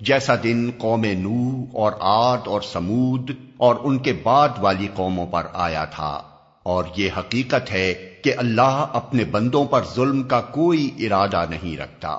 جیسا دن قوم نو اور آد اور سمود اور ان کے بعد والی قوموں پر آیا تھا، اور یہ حقیقت ہے کہ اللہ اپنے بندوں پر ظلم کا کوئی ارادہ نہیں رکھتا۔